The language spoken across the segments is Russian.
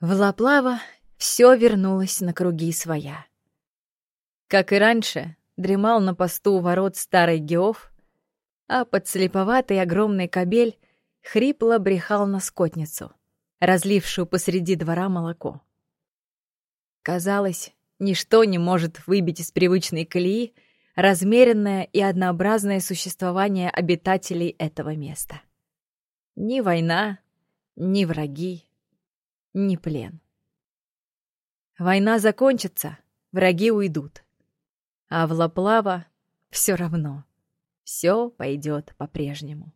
В Лаплава все вернулось на круги своя. Как и раньше, дремал на посту у ворот старый Геоф, а подслеповатый огромный кобель хрипло брехал на скотницу, разлившую посреди двора молоко. Казалось, ничто не может выбить из привычной колеи размеренное и однообразное существование обитателей этого места. Ни война, ни враги, ни плен. Война закончится, враги уйдут. А в Лаплава все равно. Все пойдет по-прежнему.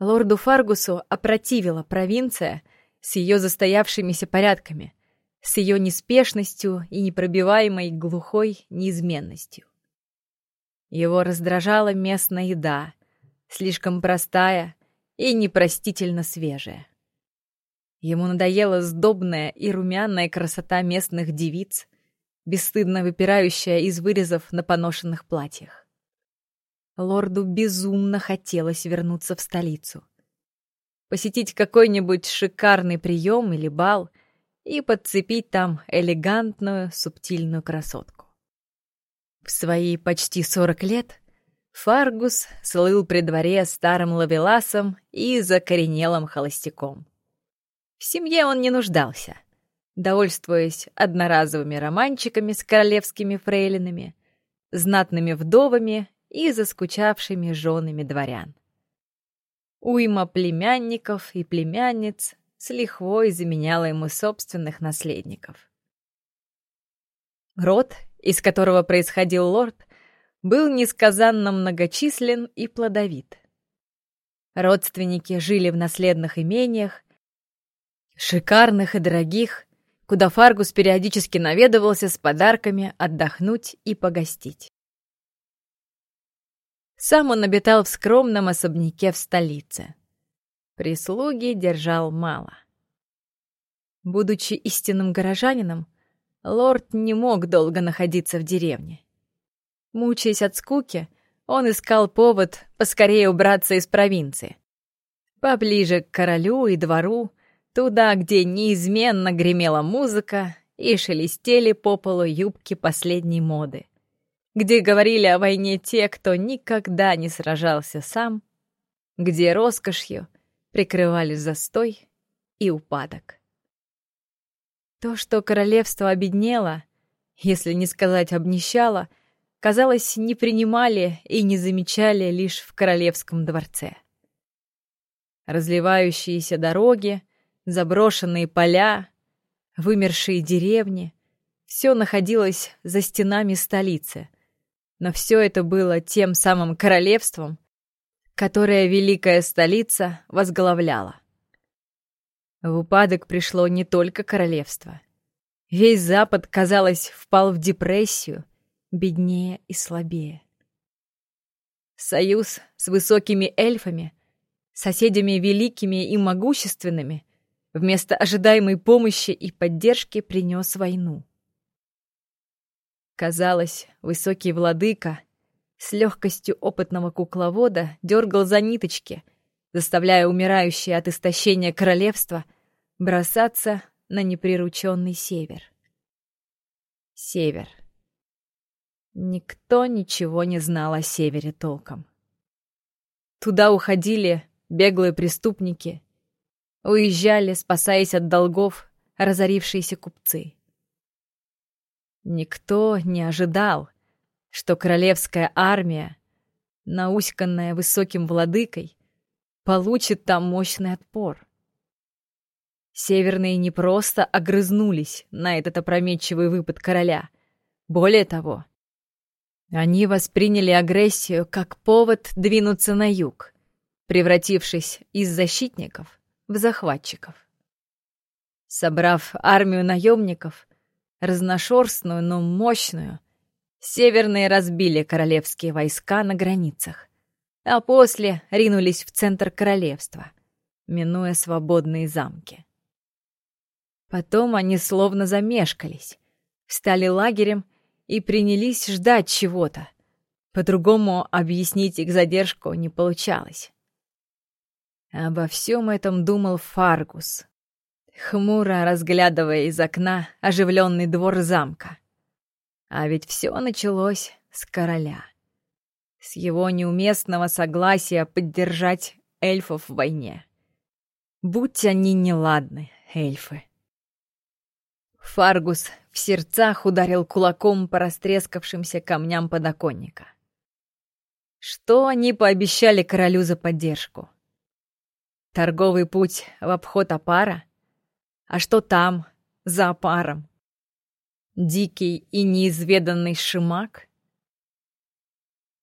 Лорду Фаргусу опротивила провинция с ее застоявшимися порядками, с ее неспешностью и непробиваемой глухой неизменностью. Его раздражала местная еда, слишком простая и непростительно свежая. Ему надоела сдобная и румяная красота местных девиц, бесстыдно выпирающая из вырезов на поношенных платьях. Лорду безумно хотелось вернуться в столицу. Посетить какой-нибудь шикарный прием или бал — и подцепить там элегантную, субтильную красотку. В свои почти сорок лет Фаргус слыл при дворе старым лавеласом и закоренелым холостяком. В семье он не нуждался, довольствуясь одноразовыми романчиками с королевскими фрейлинами, знатными вдовами и заскучавшими женами дворян. Уйма племянников и племянниц с лихвой заменяла ему собственных наследников. Род, из которого происходил лорд, был несказанно многочислен и плодовит. Родственники жили в наследных имениях, шикарных и дорогих, куда Фаргус периодически наведывался с подарками отдохнуть и погостить. Сам он обитал в скромном особняке в столице. Прислуги держал мало. Будучи истинным горожанином, лорд не мог долго находиться в деревне. Мучаясь от скуки, он искал повод поскорее убраться из провинции. Поближе к королю и двору, туда, где неизменно гремела музыка и шелестели по полу юбки последней моды, где говорили о войне те, кто никогда не сражался сам, где роскошью прикрывали застой и упадок. То, что королевство обеднело, если не сказать обнищало, казалось, не принимали и не замечали лишь в королевском дворце. Разливающиеся дороги, заброшенные поля, вымершие деревни — все находилось за стенами столицы, но все это было тем самым королевством, которое великая столица возглавляла. В упадок пришло не только королевство. Весь Запад, казалось, впал в депрессию, беднее и слабее. Союз с высокими эльфами, соседями великими и могущественными, вместо ожидаемой помощи и поддержки принес войну. Казалось, высокий владыка — с легкостью опытного кукловода дергал за ниточки, заставляя умирающее от истощения королевство бросаться на неприрученный север. Север. Никто ничего не знал о севере толком. Туда уходили беглые преступники, уезжали, спасаясь от долгов, разорившиеся купцы. Никто не ожидал, что королевская армия, науськанная высоким владыкой, получит там мощный отпор. Северные не просто огрызнулись на этот опрометчивый выпад короля. Более того, они восприняли агрессию как повод двинуться на юг, превратившись из защитников в захватчиков. Собрав армию наемников, разношерстную, но мощную, Северные разбили королевские войска на границах, а после ринулись в центр королевства, минуя свободные замки. Потом они словно замешкались, встали лагерем и принялись ждать чего-то. По-другому объяснить их задержку не получалось. Обо всем этом думал Фаргус. хмуро разглядывая из окна оживленный двор замка. А ведь все началось с короля. С его неуместного согласия поддержать эльфов в войне. Будь они неладны, эльфы. Фаргус в сердцах ударил кулаком по растрескавшимся камням подоконника. Что они пообещали королю за поддержку? Торговый путь в обход опара? А что там, за опаром? Дикий и неизведанный шимак?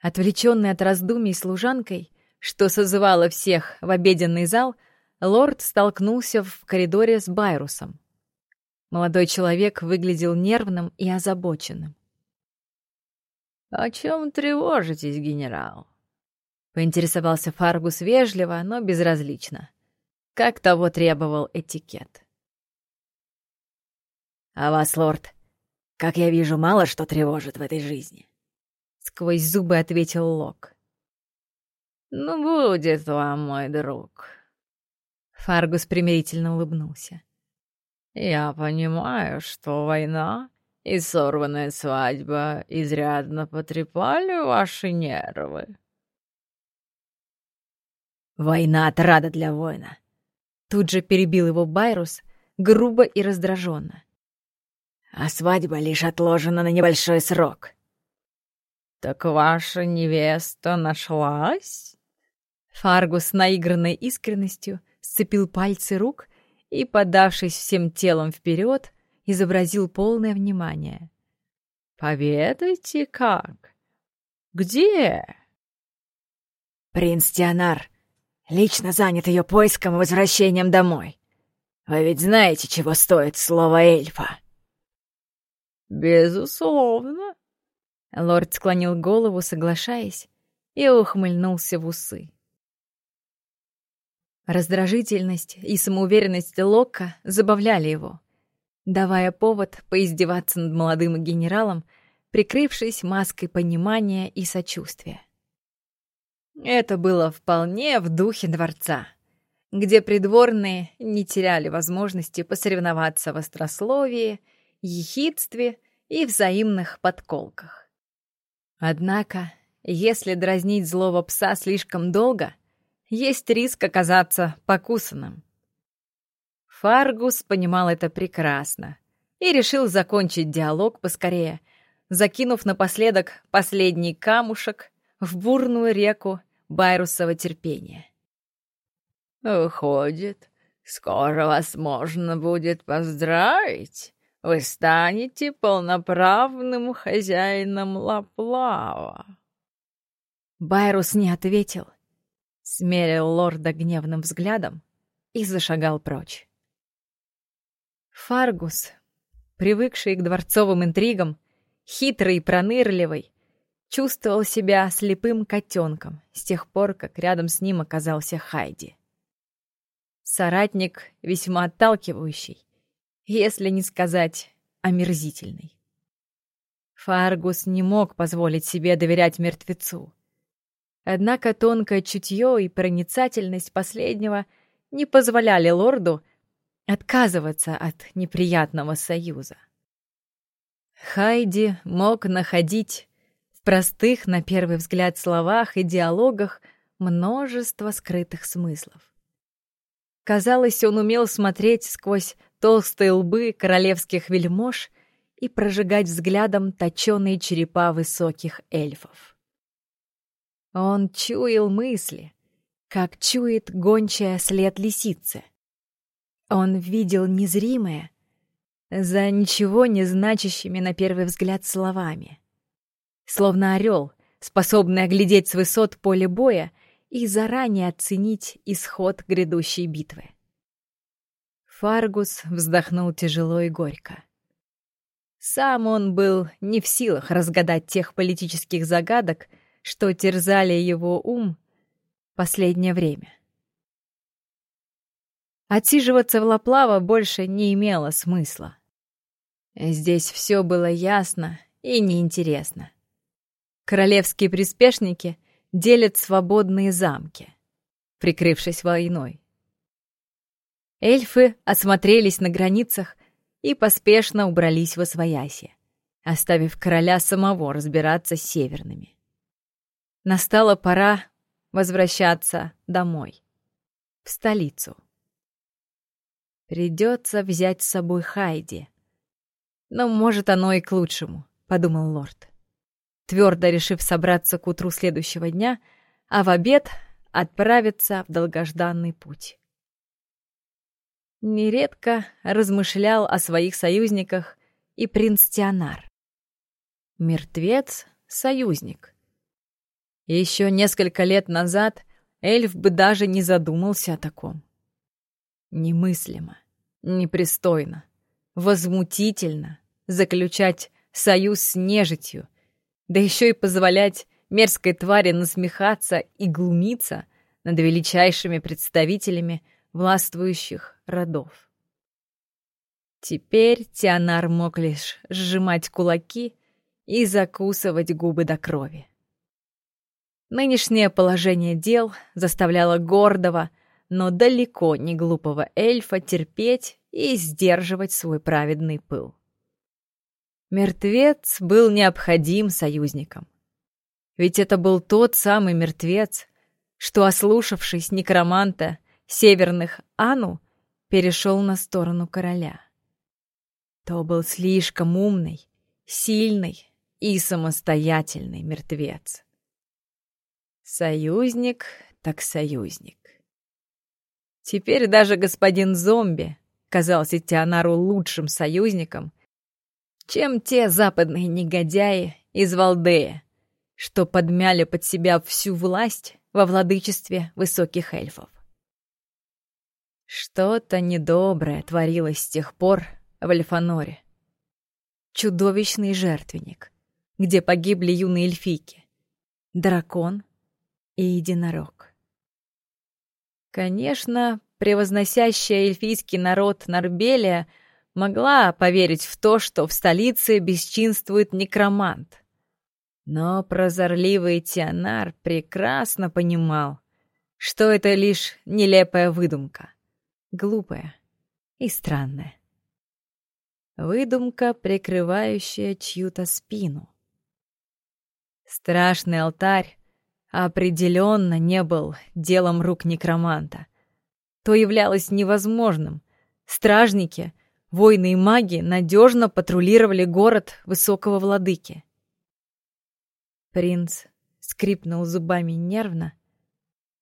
Отвлеченный от раздумий служанкой, что созывала всех в обеденный зал, лорд столкнулся в коридоре с Байрусом. Молодой человек выглядел нервным и озабоченным. «О чем тревожитесь, генерал?» Поинтересовался Фаргус вежливо, но безразлично. Как того требовал этикет. «А вас, лорд, как я вижу, мало что тревожит в этой жизни», — сквозь зубы ответил Лок. «Ну, будет вам, мой друг». Фаргус примирительно улыбнулся. «Я понимаю, что война и сорванная свадьба изрядно потрепали ваши нервы». «Война — отрада для воина», — тут же перебил его Байрус, грубо и раздраженно. «А свадьба лишь отложена на небольшой срок». «Так ваша невеста нашлась?» Фаргус с наигранной искренностью сцепил пальцы рук и, подавшись всем телом вперед, изобразил полное внимание. «Поведайте, как? Где?» «Принц Тианар лично занят ее поиском и возвращением домой. Вы ведь знаете, чего стоит слово эльфа?» «Безусловно», — лорд склонил голову, соглашаясь, и ухмыльнулся в усы. Раздражительность и самоуверенность Локка забавляли его, давая повод поиздеваться над молодым генералом, прикрывшись маской понимания и сочувствия. Это было вполне в духе дворца, где придворные не теряли возможности посоревноваться в острословии, ехидстве и взаимных подколках. Однако, если дразнить злого пса слишком долго — есть риск оказаться покусанным. Фаргус понимал это прекрасно и решил закончить диалог поскорее, закинув напоследок последний камушек в бурную реку Байрусова терпения. «Выходит, скоро вас можно будет поздравить. Вы станете полноправным хозяином Лаплава». Байрус не ответил — смерил лорда гневным взглядом и зашагал прочь. Фаргус, привыкший к дворцовым интригам, хитрый и пронырливый, чувствовал себя слепым котенком с тех пор, как рядом с ним оказался Хайди. Соратник весьма отталкивающий, если не сказать омерзительный. Фаргус не мог позволить себе доверять мертвецу. Однако тонкое чутье и проницательность последнего не позволяли лорду отказываться от неприятного союза. Хайди мог находить простых, на первый взгляд, словах и диалогах множество скрытых смыслов. Казалось, он умел смотреть сквозь толстые лбы королевских вельмож и прожигать взглядом точеные черепа высоких эльфов. Он чуял мысли, как чует гончая след лисицы. Он видел незримое, за ничего не значащими на первый взгляд словами. Словно орел, способный оглядеть с высот поле боя и заранее оценить исход грядущей битвы. Фаргус вздохнул тяжело и горько. Сам он был не в силах разгадать тех политических загадок, что терзали его ум последнее время. Отсиживаться в Лаплава больше не имело смысла. Здесь все было ясно и неинтересно. Королевские приспешники делят свободные замки, прикрывшись войной. Эльфы осмотрелись на границах и поспешно убрались во свояси, оставив короля самого разбираться с северными. Настала пора возвращаться домой, в столицу. Придется взять с собой Хайди. Но, может, оно и к лучшему, — подумал лорд. Твердо решив собраться к утру следующего дня, а в обед отправиться в долгожданный путь. Нередко размышлял о своих союзниках и принц Тианар. Мертвец — союзник. Еще несколько лет назад эльф бы даже не задумался о таком. Немыслимо, непристойно, возмутительно заключать союз с нежитью, да еще и позволять мерзкой твари насмехаться и глумиться над величайшими представителями властвующих родов. Теперь Тианар мог лишь сжимать кулаки и закусывать губы до крови. Нынешнее положение дел заставляло гордого, но далеко не глупого эльфа терпеть и сдерживать свой праведный пыл. Мертвец был необходим союзникам. Ведь это был тот самый мертвец, что, ослушавшись некроманта северных Ану, перешел на сторону короля. То был слишком умный, сильный и самостоятельный мертвец. Союзник так союзник. Теперь даже господин зомби казался Тианару лучшим союзником, чем те западные негодяи из Валдея, что подмяли под себя всю власть во владычестве высоких эльфов. Что-то недоброе творилось с тех пор в Альфаноре. Чудовищный жертвенник, где погибли юные эльфийки, дракон и единорог. Конечно, превозносящая эльфийский народ Нарбелия могла поверить в то, что в столице бесчинствует некромант. Но прозорливый Тианар прекрасно понимал, что это лишь нелепая выдумка — глупая и странная. Выдумка, прикрывающая чью-то спину. Страшный алтарь определенно не был делом рук некроманта. То являлось невозможным. Стражники, воины и маги надежно патрулировали город высокого владыки. Принц скрипнул зубами нервно,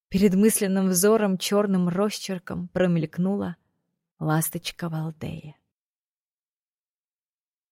Перед мысленным взором черным росчерком промелькнула ласточка Валдея.